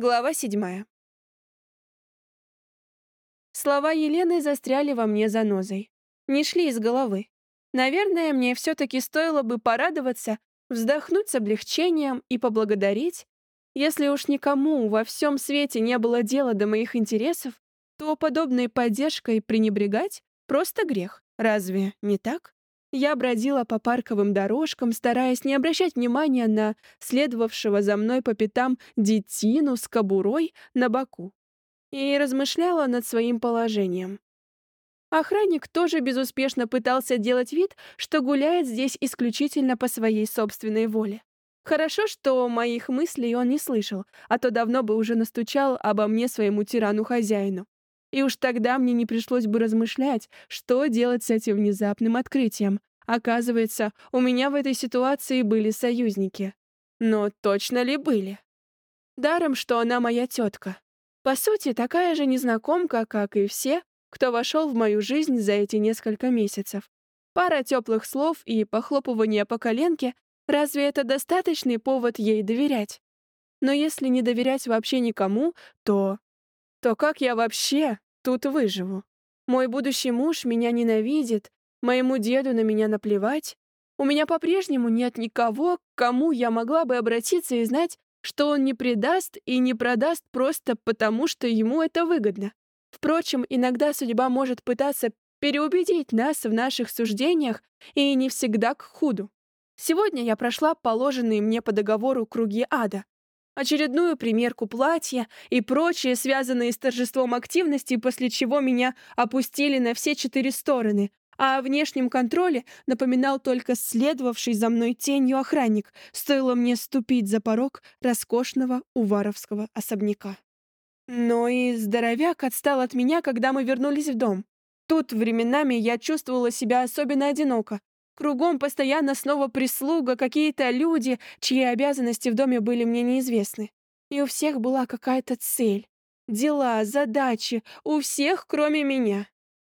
Глава седьмая. Слова Елены застряли во мне занозой. Не шли из головы. Наверное, мне все-таки стоило бы порадоваться, вздохнуть с облегчением и поблагодарить. Если уж никому во всем свете не было дела до моих интересов, то подобной поддержкой пренебрегать — просто грех. Разве не так? Я бродила по парковым дорожкам, стараясь не обращать внимания на следовавшего за мной по пятам детину с кобурой на боку, и размышляла над своим положением. Охранник тоже безуспешно пытался делать вид, что гуляет здесь исключительно по своей собственной воле. Хорошо, что моих мыслей он не слышал, а то давно бы уже настучал обо мне своему тирану-хозяину. И уж тогда мне не пришлось бы размышлять, что делать с этим внезапным открытием. Оказывается, у меня в этой ситуации были союзники. Но точно ли были? Даром, что она моя тетка. По сути, такая же незнакомка, как и все, кто вошел в мою жизнь за эти несколько месяцев. Пара теплых слов и похлопывание по коленке — разве это достаточный повод ей доверять? Но если не доверять вообще никому, то то как я вообще тут выживу? Мой будущий муж меня ненавидит, моему деду на меня наплевать. У меня по-прежнему нет никого, к кому я могла бы обратиться и знать, что он не предаст и не продаст просто потому, что ему это выгодно. Впрочем, иногда судьба может пытаться переубедить нас в наших суждениях и не всегда к худу. Сегодня я прошла положенные мне по договору круги ада, очередную примерку платья и прочие, связанные с торжеством активности, после чего меня опустили на все четыре стороны, а о внешнем контроле напоминал только следовавший за мной тенью охранник, стоило мне ступить за порог роскошного уваровского особняка. Но и здоровяк отстал от меня, когда мы вернулись в дом. Тут временами я чувствовала себя особенно одиноко, Кругом постоянно снова прислуга, какие-то люди, чьи обязанности в доме были мне неизвестны. И у всех была какая-то цель. Дела, задачи, у всех, кроме меня.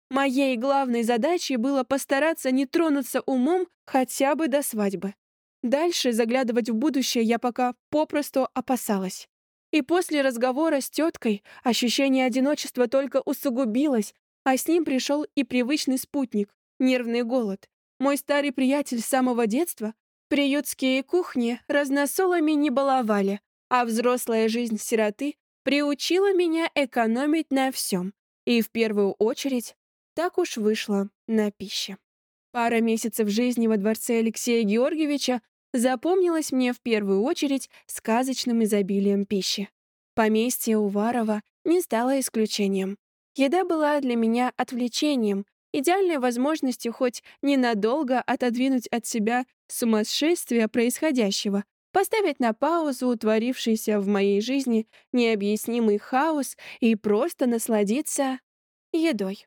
Моей главной задачей было постараться не тронуться умом хотя бы до свадьбы. Дальше заглядывать в будущее я пока попросту опасалась. И после разговора с теткой ощущение одиночества только усугубилось, а с ним пришел и привычный спутник — нервный голод. Мой старый приятель с самого детства приютские кухни разносолами не баловали, а взрослая жизнь сироты приучила меня экономить на всем. И в первую очередь так уж вышло на пище. Пара месяцев жизни во дворце Алексея Георгиевича запомнилась мне в первую очередь сказочным изобилием пищи. Поместье Уварова не стало исключением. Еда была для меня отвлечением, идеальной возможностью хоть ненадолго отодвинуть от себя сумасшествие происходящего, поставить на паузу утворившийся в моей жизни необъяснимый хаос и просто насладиться едой.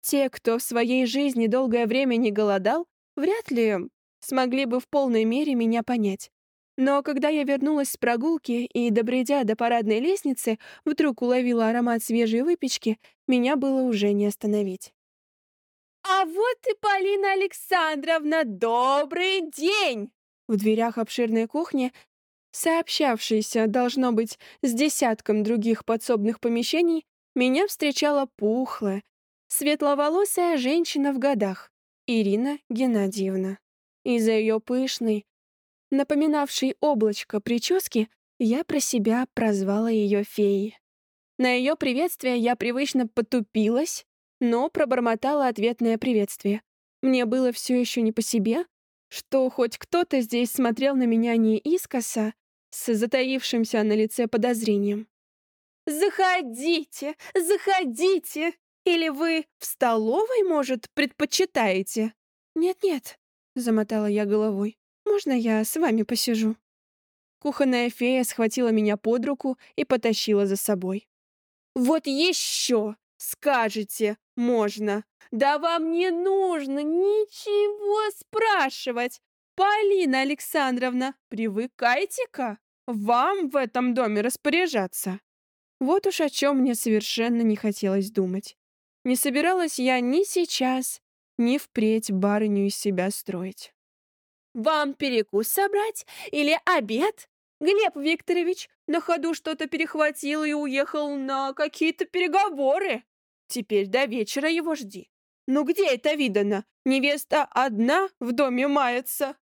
Те, кто в своей жизни долгое время не голодал, вряд ли смогли бы в полной мере меня понять. Но когда я вернулась с прогулки и, добредя до парадной лестницы, вдруг уловила аромат свежей выпечки, меня было уже не остановить. «А вот и Полина Александровна! Добрый день!» В дверях обширной кухни, сообщавшейся, должно быть, с десятком других подсобных помещений, меня встречала пухлая, светловолосая женщина в годах, Ирина Геннадьевна. Из-за ее пышной, напоминавшей облачко прически, я про себя прозвала ее феей. На ее приветствие я привычно потупилась, но пробормотала ответное приветствие. Мне было все еще не по себе, что хоть кто-то здесь смотрел на меня не искоса, с затаившимся на лице подозрением. «Заходите, заходите! Или вы в столовой, может, предпочитаете?» «Нет-нет», — замотала я головой, — «можно я с вами посижу?» Кухонная фея схватила меня под руку и потащила за собой. «Вот еще! Скажете, можно. Да вам не нужно ничего спрашивать. Полина Александровна, привыкайте-ка. Вам в этом доме распоряжаться. Вот уж о чем мне совершенно не хотелось думать. Не собиралась я ни сейчас, ни впредь барыню из себя строить. «Вам перекус собрать или обед?» Глеб Викторович на ходу что-то перехватил и уехал на какие-то переговоры. Теперь до вечера его жди. Ну где это видано? Невеста одна в доме мается.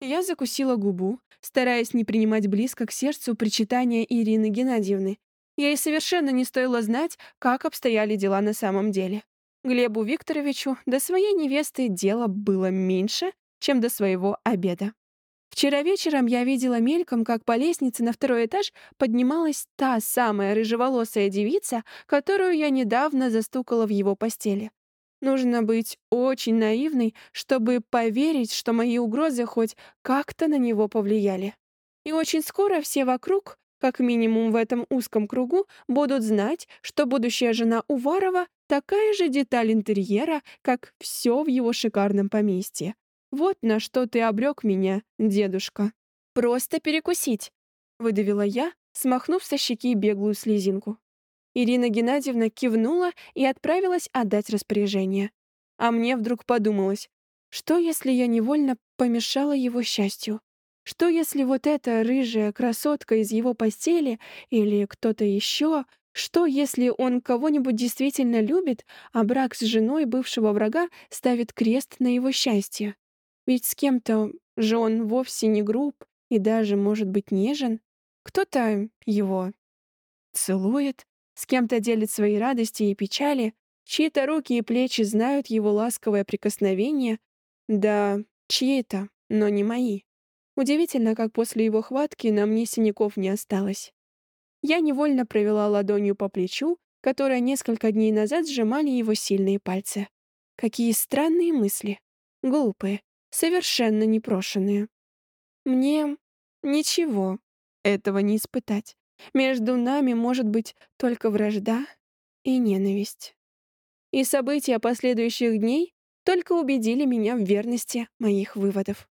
Я закусила губу, стараясь не принимать близко к сердцу причитания Ирины Геннадьевны. Ей совершенно не стоило знать, как обстояли дела на самом деле. Глебу Викторовичу до своей невесты дело было меньше, чем до своего обеда. Вчера вечером я видела мельком, как по лестнице на второй этаж поднималась та самая рыжеволосая девица, которую я недавно застукала в его постели. Нужно быть очень наивной, чтобы поверить, что мои угрозы хоть как-то на него повлияли. И очень скоро все вокруг, как минимум в этом узком кругу, будут знать, что будущая жена Уварова такая же деталь интерьера, как все в его шикарном поместье. Вот на что ты обрек меня, дедушка. Просто перекусить, выдавила я, смахнув со щеки беглую слезинку. Ирина Геннадьевна кивнула и отправилась отдать распоряжение. А мне вдруг подумалось, что если я невольно помешала его счастью? Что если вот эта рыжая красотка из его постели или кто-то еще что, если он кого-нибудь действительно любит, а брак с женой бывшего врага ставит крест на его счастье? Ведь с кем-то же он вовсе не груб и даже, может быть, нежен. Кто-то его целует, с кем-то делит свои радости и печали, чьи-то руки и плечи знают его ласковое прикосновение. Да, чьи-то, но не мои. Удивительно, как после его хватки на мне синяков не осталось. Я невольно провела ладонью по плечу, которое несколько дней назад сжимали его сильные пальцы. Какие странные мысли. Глупые, совершенно непрошенные. Мне ничего этого не испытать. Между нами может быть только вражда и ненависть. И события последующих дней только убедили меня в верности моих выводов.